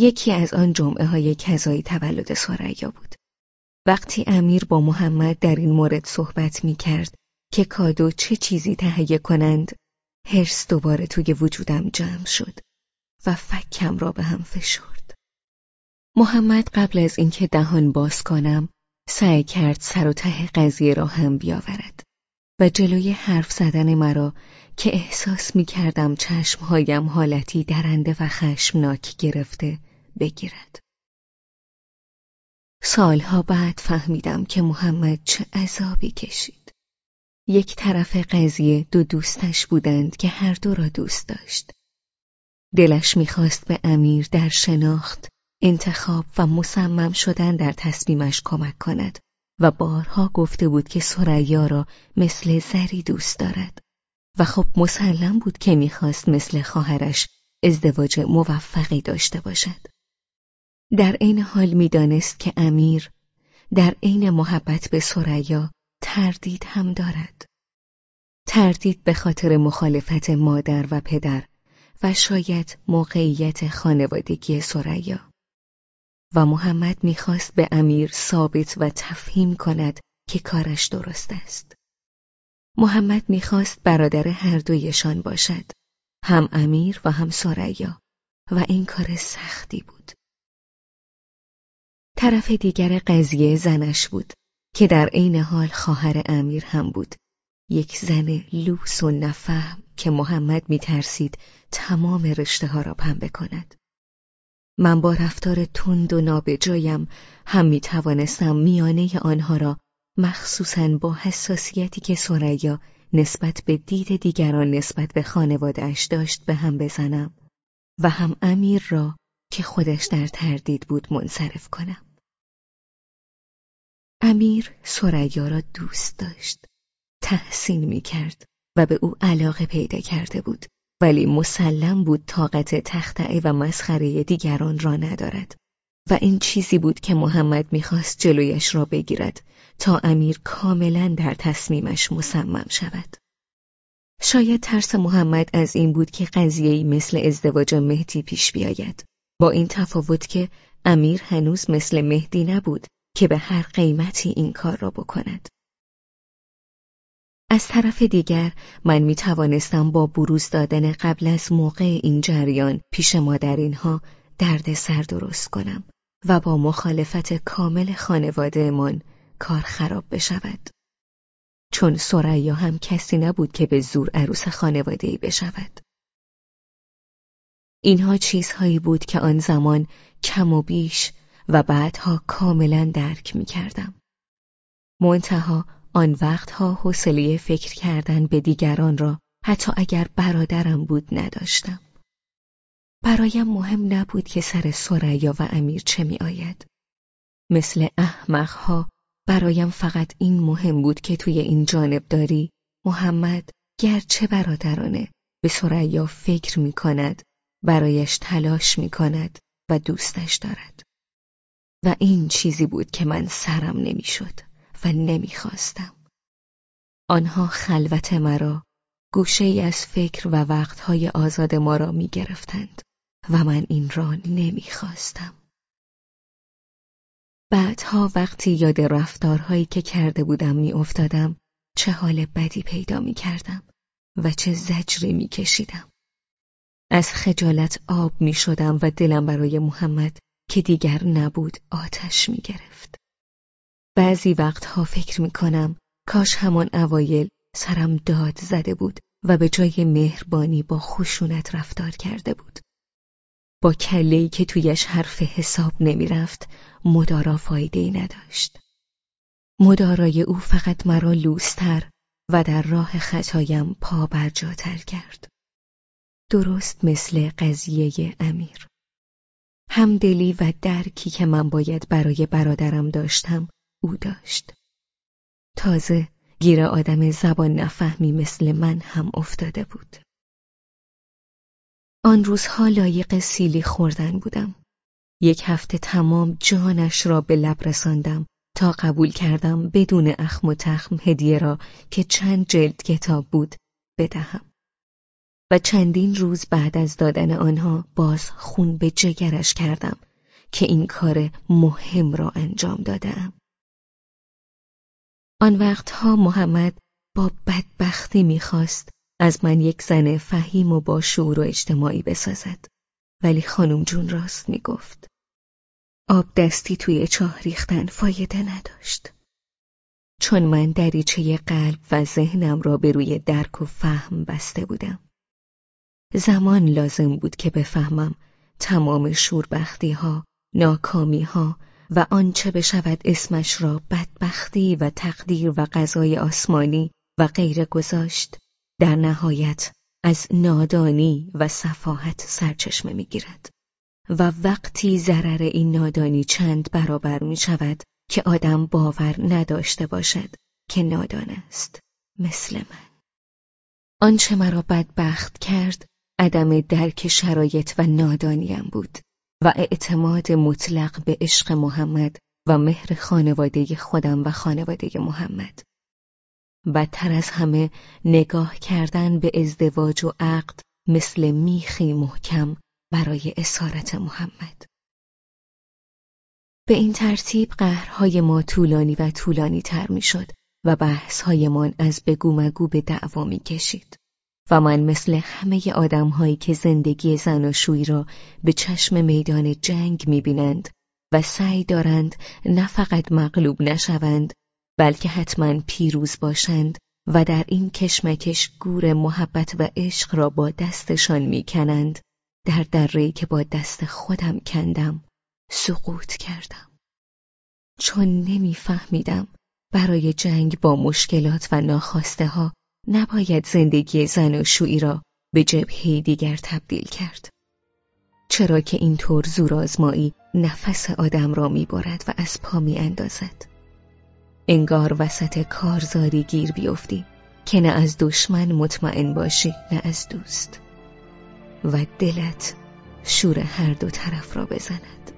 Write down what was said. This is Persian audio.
یکی از آن جمعه های کذایی تولد سریا بود. وقتی امیر با محمد در این مورد صحبت می کرد که کادو چه چیزی تهیه کنند، هرس دوباره توی وجودم جمع شد و فکم را به هم فشرد. محمد قبل از اینکه دهان باز کنم سعی کرد سر و ته قضیه را هم بیاورد و جلوی حرف زدن مرا که احساس می کردم چشمهایم حالتی درنده و خشمناک گرفته بگیرد. سالها بعد فهمیدم که محمد چه عذابی کشید. یک طرف قضیه دو دوستش بودند که هر دو را دوست داشت. دلش می‌خواست به امیر در شناخت، انتخاب و مصمم شدن در تصمیمش کمک کند و بارها گفته بود که سریا را مثل زری دوست دارد و خب مسلم بود که می‌خواست مثل خواهرش ازدواج موفقی داشته باشد. در عین حال می‌دانست که امیر در عین محبت به سریا تردید هم دارد. تردید به خاطر مخالفت مادر و پدر و شاید موقعیت خانوادگی سریا. و محمد می‌خواست به امیر ثابت و تفهیم کند که کارش درست است. محمد می‌خواست برادر هر دویشان باشد، هم امیر و هم سریا و این کار سختی بود. طرف دیگر قضیه زنش بود که در عین حال خواهر امیر هم بود یک زن لوس و نفهم که محمد میترسید تمام رشته ها را پنبه کند من با رفتار تند و نابجایم هم می توانستم میانه آنها را مخصوصا با حساسیتی که سریا نسبت به دید دیگران نسبت به خانوادهش داشت به هم بزنم و هم امیر را که خودش در تردید بود منصرف کنم. امیر سریا را دوست داشت. تحسین می کرد و به او علاقه پیدا کرده بود ولی مسلم بود طاقت تختعه و مسخره دیگران را ندارد و این چیزی بود که محمد می‌خواست جلویش را بگیرد تا امیر کاملا در تصمیمش مصمم شود. شاید ترس محمد از این بود که قضیه‌ای مثل ازدواج مهدی پیش بیاید. با این تفاوت که امیر هنوز مثل مهدی نبود که به هر قیمتی این کار را بکند. از طرف دیگر من می توانستم با بروز دادن قبل از موقع این جریان پیش مادرینها درد سر درست کنم و با مخالفت کامل خانوادهمان کار خراب بشود. چون سریا هم کسی نبود که به زور عروس خانوادهی بشود. اینها چیزهایی بود که آن زمان کم و بیش و بعدها کاملا درک می کردم. منتها آن وقتها حوصله فکر کردن به دیگران را حتی اگر برادرم بود نداشتم. برایم مهم نبود که سر سریا و امیر چه می آید. مثل احمقها برایم فقط این مهم بود که توی این جانب داری محمد گرچه برادرانه به سریا فکر می کند برایش تلاش می کند و دوستش دارد. و این چیزی بود که من سرم نمی‌شد. و نمی‌خواستم. آنها خلوت مرا گوشه ای از فکر و وقتهای آزاد ما را می گرفتند و من این را نمی‌خواستم. بعدها وقتی یاد رفتارهایی که کرده بودم می افتادم چه حال بدی پیدا می کردم و چه زجری می کشیدم. از خجالت آب می شدم و دلم برای محمد که دیگر نبود آتش می گرفت. بعضی وقتها فکر می کنم کاش همان اوایل سرم داد زده بود و به جای مهربانی با خشونت رفتار کرده بود. با کلهی که تویش حرف حساب نمی‌رفت مدارا فایده نداشت. مدارای او فقط مرا لوستر و در راه خطایم پا برجاتر کرد. درست مثل قضیه امیر. همدلی و درکی که من باید برای برادرم داشتم او داشت. تازه گیر آدم زبان نفهمی مثل من هم افتاده بود. آن روزها لایق سیلی خوردن بودم. یک هفته تمام جانش را به لب رساندم تا قبول کردم بدون اخم و تخم هدیه را که چند جلد کتاب بود بدهم. و چندین روز بعد از دادن آنها باز خون به جگرش کردم که این کار مهم را انجام دادم. آن وقتها محمد با بدبختی می‌خواست از من یک زن فهیم و با شعور و اجتماعی بسازد ولی خانم جون راست می‌گفت آب دستی توی چاه ریختن فایده نداشت چون من دریچه قلب و ذهنم را به روی درک و فهم بسته بودم زمان لازم بود که بفهمم تمام شوربختی ها، ناکامی ها و آنچه بشود اسمش را بدبختی و تقدیر و غذای آسمانی و غیر گذاشت در نهایت از نادانی و صفاحت سرچشمه می‌گیرد. و وقتی ضرر این نادانی چند برابر می شود که آدم باور نداشته باشد که نادان است مثل من. آنچه مرا بدبخت کرد عدم درک شرایط و نادانیم بود و اعتماد مطلق به عشق محمد و مهر خانواده خودم و خانواده محمد. بدتر از همه نگاه کردن به ازدواج و عقد مثل میخی محکم برای اسارت محمد. به این ترتیب قهرهای ما طولانی و طولانی تر می شد و بحثهایمان از بگو مگو به دعوا می کشید و من مثل همه آدمهایی که زندگی زناشویی را به چشم میدان جنگ می بینند و سعی دارند نه فقط مغلوب نشوند بلکه حتما پیروز باشند و در این کشمکش گور محبت و عشق را با دستشان می‌کنند. در دره که با دست خودم کندم سقوط کردم. چون نمیفهمیدم برای جنگ با مشکلات و ناخواسته ها نباید زندگی زن و شویی را به جبهه دیگر تبدیل کرد. چرا که اینطور زورآزمایی نفس آدم را می‌برد و از پا میاندازد. انگار وسط کارزاری گیر بیفتی که نه از دشمن مطمئن باشی نه از دوست. و دلت شور هر دو طرف را بزند.